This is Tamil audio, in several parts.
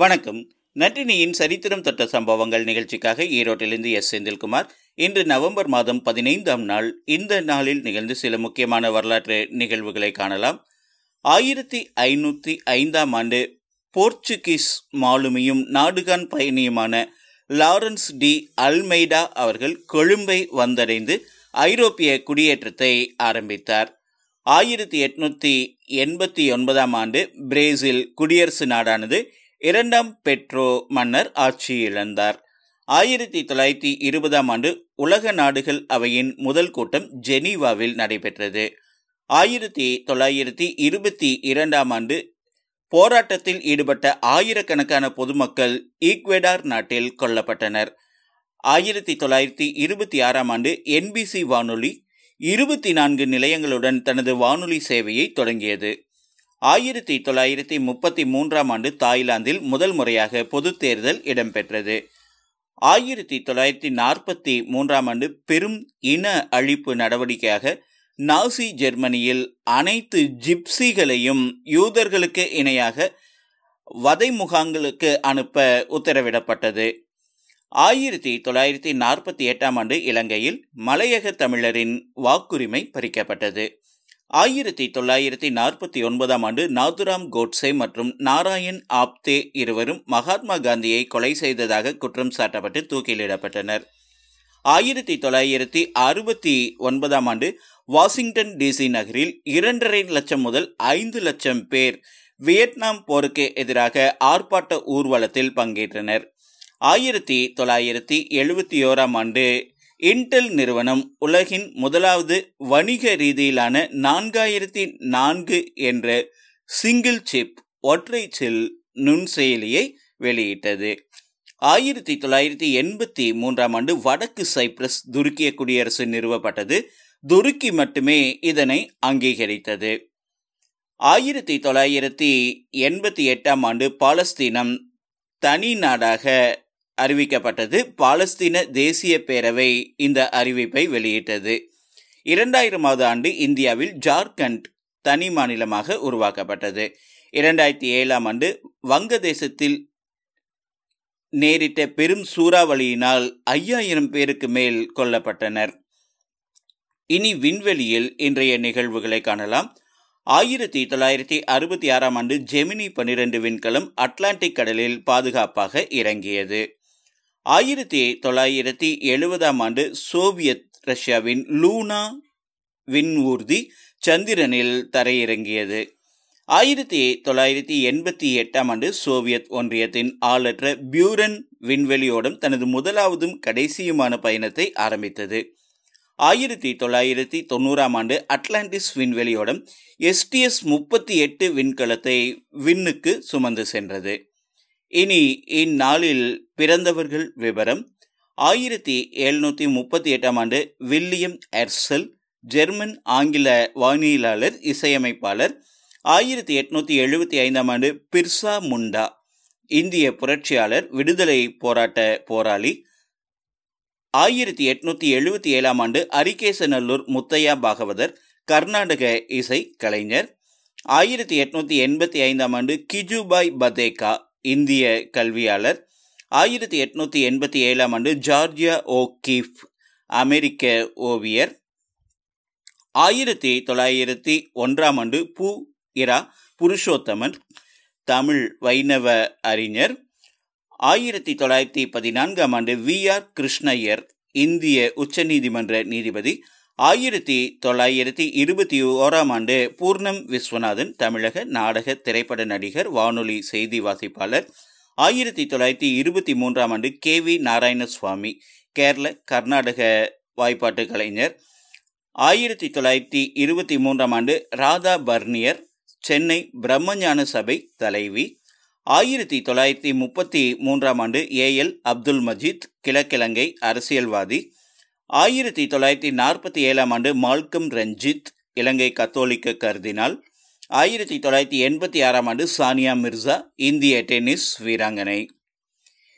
வணக்கம். நட்டினியின் சரித்திரம் தொட்ட சம்பவங்கள் நிகழ்ச்சிக்காக ஈரோட்டிலிருந்து எஸ். செந்தில்குமார். இன்று நவம்பர் மாதம் பதினைந்தாம் நாள். இந்த நாளில் நிகழ்ந்து சில முக்கியமான வரலாற்று நிகழ்வுகளை காணலாம். ஆயிரத்தி ஐநூற்றி ஐந்தாம் ஆண்டு போர்ச்சுகீஸ் மாலுமியும் நாடுகான் பயணியுமான லாரன்ஸ் டி அல்மெய்டா அவர்கள் கொழும்பை வந்தடைந்து ஐரோப்பிய குடியேற்றத்தை ஆரம்பித்தார். ஆயிரத்தி எட்நூத்தி எண்பத்தி ஒன்பதாம் ஆண்டு பிரேசில் குடியரசு நாடானது இரண்டாம் பெட்ரோ மன்னர் ஆட்சி இழந்தார் ஆயிரத்தி தொள்ளாயிரத்தி இருபதாம் ஆண்டு உலக நாடுகள் அவையின் முதல் கூட்டம் ஜெனீவாவில் நடைபெற்றது. ஆயிரத்தி தொள்ளாயிரத்தி இருபத்தி இரண்டாம் ஆண்டு போராட்டத்தில் ஈடுபட்ட ஆயிரக்கணக்கான பொதுமக்கள் ஈக்வெடார் நாட்டில் கொல்லப்பட்டனர். ஆயிரத்தி தொள்ளாயிரத்தி இருபத்தி ஆறாம் ஆண்டு என்பிசி வானொலி இருபத்தி நான்கு நிலையங்களுடன் தனது வானொலி சேவையை தொடங்கியது. ஆயிரத்தி தொள்ளாயிரத்தி முப்பத்தி மூன்றாம் ஆண்டு தாய்லாந்தில் முதல் முறையாக பொது தேர்தல் இடம்பெற்றது. ஆயிரத்தி தொள்ளாயிரத்தி நாற்பத்தி மூன்றாம் ஆண்டு பெரும் இன அழிப்பு நடவடிக்கையாக நாசி ஜெர்மனியில் அனைத்து ஜிப்சிகளையும் யூதர்களுக்கு இணையாக வதை முகாங்களுக்கு அனுப்ப உத்தரவிடப்பட்டது. ஆயிரத்தி தொள்ளாயிரத்தி நாற்பத்தி எட்டாம் ஆண்டு இலங்கையில் மலையக தமிழரின் வாக்குரிமை பறிக்கப்பட்டது. ஆயிரத்தி தொள்ளாயிரத்தி நாற்பத்தி ஒன்பதாம் ஆண்டு நாதுராம் கோட்ஸே மற்றும் நாராயண் ஆப்தே இருவரும் மகாத்மா காந்தியை கொலை செய்ததாக குற்றம் சாட்டப்பட்டு தூக்கிலிடப்பட்டனர். ஆயிரத்தி தொள்ளாயிரத்தி அறுபத்தி ஒன்பதாம் ஆண்டு வாஷிங்டன் டிசி நகரில் இரண்டரை லட்சம் முதல் ஐந்து லட்சம் பேர் வியட்நாம் போருக்கு எதிராக ஆர்ப்பாட்ட ஊர்வலத்தில் பங்கேற்றனர். ஆயிரத்தி தொள்ளாயிரத்தி எழுபத்தி ஓராம் ஆண்டு இன்டெல் நிறுவனம் உலகின் முதலாவது வணிக ரீதியிலான நான்காயிரத்தி நான்கு என்ற சிங்கிள் சிப் ஒற்றை செல் நுண்செயலியை வெளியிட்டது. ஆயிரத்தி தொள்ளாயிரத்தி எண்பத்தி மூன்றாம் ஆண்டு வடக்கு சைப்ரஸ் துருக்கிய குடியரசு நிறுவப்பட்டது. துருக்கி மட்டுமே இதனை அங்கீகரித்தது. ஆயிரத்தி தொள்ளாயிரத்தி எண்பத்தி எட்டாம் ஆண்டு பாலஸ்தீனம் தனி நாடாக அறிவிக்கப்பட்டது. பாலஸ்தீன தேசிய பேரவை இந்த அறிவிப்பை வெளியிட்டது. இரண்டாயிரமாவது ஆண்டு இந்தியாவில் ஜார்க்கண்ட் தனி மாநிலமாக உருவாக்கப்பட்டது. இரண்டாயிரத்தி ஏழாம் ஆண்டு வங்கதேசத்தில் நேரிட்ட பெரும் சூறாவளியினால் ஐயாயிரம் பேருக்கு மேல் கொல்லப்பட்டனர். இனி விண்வெளியில் இன்றைய நிகழ்வுகளை காணலாம். ஆயிரத்தி தொள்ளாயிரத்தி அறுபத்தி ஆறாம் ஆண்டு ஜெமினி பனிரெண்டு விண்கலம் அட்லாண்டிக் கடலில் பாதுகாப்பாக இறங்கியது. ஆயிரத்தி தொள்ளாயிரத்தி எழுபதாம் ஆண்டு சோவியத் ரஷ்யாவின் லூனா விண்ஊர்தி சந்திரனில் தரையிறங்கியது. ஆயிரத்தி தொள்ளாயிரத்தி எண்பத்தி எட்டாம் ஆண்டு சோவியத் ஒன்றியத்தின் ஆளற்ற பியூரன் விண்வெளியோடும் தனது முதலாவதும் கடைசியுமான பயணத்தை ஆரம்பித்தது. ஆயிரத்தி தொள்ளாயிரத்தி தொண்ணூறாம் ஆண்டு அட்லாண்டிஸ் விண்வெளியோடும் எஸ்டிஎஸ் முப்பத்தி எட்டு விண்கலத்தை விண்ணுக்கு சுமந்து சென்றது. இனி இந்நாளில் பிறந்தவர்கள் விவரம். ஆயிரத்தி எழுநூற்றி முப்பத்தி எட்டாம் ஆண்டு வில்லியம் எர்சல் ஜெர்மன் ஆங்கில வானியலாளர் இசையமைப்பாளர். ஆயிரத்தி எட்நூத்தி எழுபத்தி ஐந்தாம் ஆண்டு பிர்சா முண்டா இந்திய புரட்சியாளர் விடுதலை போராட்ட போராளி. ஆயிரத்தி எட்நூத்தி எழுபத்தி ஏழாம் ஆண்டு அரிகேசநல்லூர் முத்தையா பாகவதர் கர்நாடக இசை கலைஞர். ஆயிரத்தி எட்நூத்தி எண்பத்தி ஐந்தாம் ஆண்டு கிஜுபாய் பதேகா இந்திய கல்வியாளர். ஆயிரத்தி எட்நூத்தி எண்பத்தி ஏழாம் ஆண்டு ஜார்ஜியா ஓ கீஃப் அமெரிக்க ஓவியர். ஆயிரத்தி தொள்ளாயிரத்தி ஒன்றாம் ஆண்டு பூ இரா புருஷோத்தமன் தமிழ் வைணவ அறிஞர். ஆயிரத்தி தொள்ளாயிரத்தி பதினான்காம் ஆண்டு வி ஆர் கிருஷ்ணய்யர் இந்திய உச்சநீதிமன்ற நீதிபதி. ஆயிரத்தி தொள்ளாயிரத்தி இருபத்தி ஓராம் ஆண்டு பூர்ணம் விஸ்வநாதன் தமிழக நாடக திரைப்பட நடிகர் வானொலி செய்தி வாசிப்பாளர். ஆயிரத்தி தொள்ளாயிரத்தி இருபத்தி மூன்றாம் ஆண்டு கே வி நாராயணசுவாமி கேரள கர்நாடக வாய்ப்பாட்டு கலைஞர். ஆயிரத்தி தொள்ளாயிரத்தி இருபத்தி மூன்றாம் ஆண்டு ராதா பர்னியர் சென்னை பிரம்மஞான சபை தலைவி. ஆயிரத்தி தொள்ளாயிரத்தி முப்பத்தி மூன்றாம் ஆண்டு ஏ எல் அப்துல் மஜீத் கிழக்கிழங்கை அரசியல்வாதி. ஆயிரத்தி தொள்ளாயிரத்தி நாற்பத்தி ஏழாம் ஆண்டு மால்கம் ரஞ்சித் இலங்கை கத்தோலிக்க கருதினால் ஆயிரத்தி தொள்ளாயிரத்தி எண்பத்தி ஆறாம் ஆண்டு சானியா மிர்சா இந்திய டென்னிஸ் வீராங்கனை.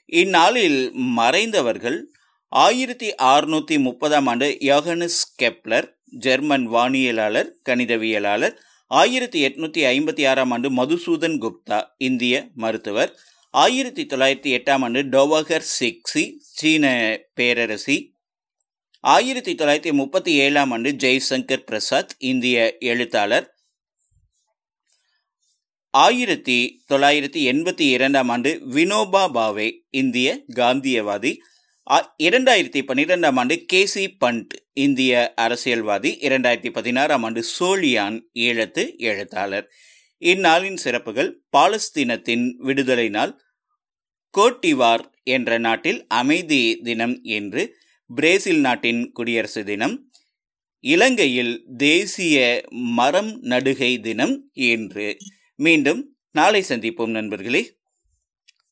இந்நாளில் மறைந்தவர்கள் ஆயிரத்தி அறுநூற்றி முப்பதாம் ஆண்டு யோகனஸ் கெப்லர் ஜெர்மன் வானியலாளர் கணிதவியலாளர் ஆயிரத்தி எட்நூத்தி ஐம்பத்தி ஆறாம் ஆண்டு மதுசூதன் குப்தா இந்திய மருத்துவர் ஆயிரத்தி தொள்ளாயிரத்தி எட்டாம் ஆண்டு டோவகர் சிக்ஸி சீன பேரரசி ஆயிரத்தி தொள்ளாயிரத்தி முப்பத்தி ஏழாம் ஆண்டு ஜெய்சங்கர் பிரசாத் இந்திய எழுத்தாளர். ஆயிரத்தி தொள்ளாயிரத்தி எண்பத்தி இரண்டாம் ஆண்டு வினோபா பாவே இந்திய காந்தியவாதி. இரண்டாயிரத்தி பன்னிரெண்டாம் ஆண்டு கேசி பண்ட் இந்திய அரசியல்வாதி. இரண்டாயிரத்தி பதினாறாம் ஆண்டு சோழியான் ஈழத்து எழுத்தாளர். இந்நாளின் சிறப்புகள் பாலஸ்தீனத்தின் விடுதலை நாள் கோட்டிவார் என்ற நாட்டில் அமைதி தினம் என்று பிரேசில் நாட்டின் குடியரசு தினம் இலங்கையில் தேசிய மரம் நடுகை தினம் என்று மீண்டும் நாளை சந்திப்போம் நண்பர்களே.